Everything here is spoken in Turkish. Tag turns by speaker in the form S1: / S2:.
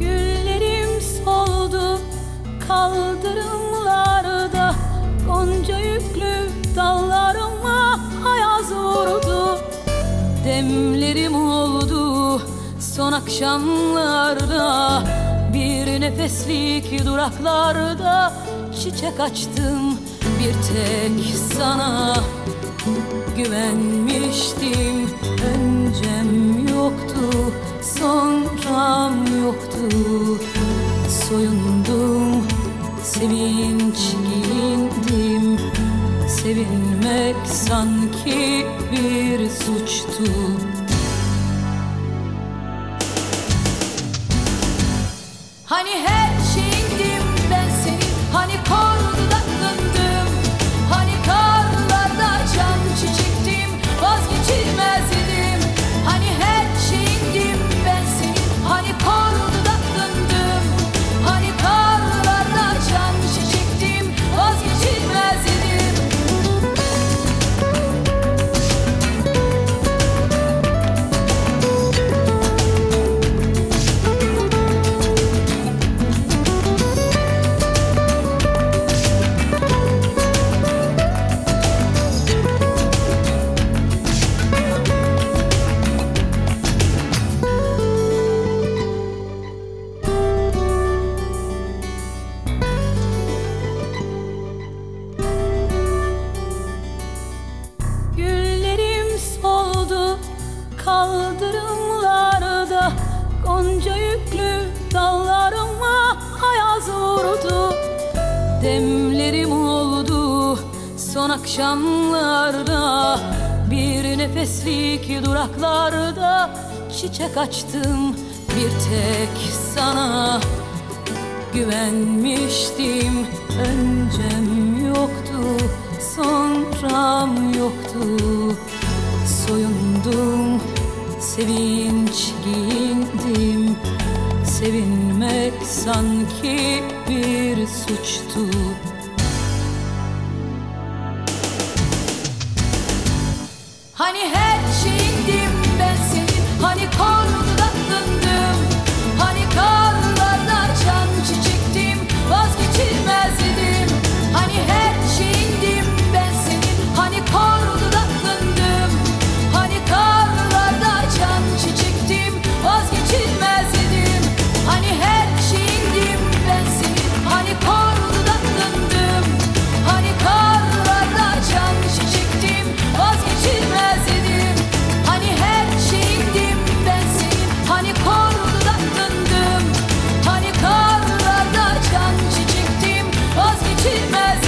S1: Güllerim soldu kaldırımlarda Gonca yüklü dallarıma ayaz vurdu. Demlerim oldu son akşamlarda Bir nefeslik duraklarda çiçek açtım bir tek sana. Güvenmiştim Öncem yoktu son Sonram yoktu. Soyundum sevinç giyindim. Sevinmek sanki bir suçtu Gonca yüklü dallarıma ayaz vurdu. Demlerim oldu son akşamlarda. Bir nefeslik duraklarda Çiçek açtım bir tek sana. Güvenmiştim öncem yoktu Sonram yoktu. Soyundum sevinç giyindim sanki bir suçtu. Hani hep Christmas.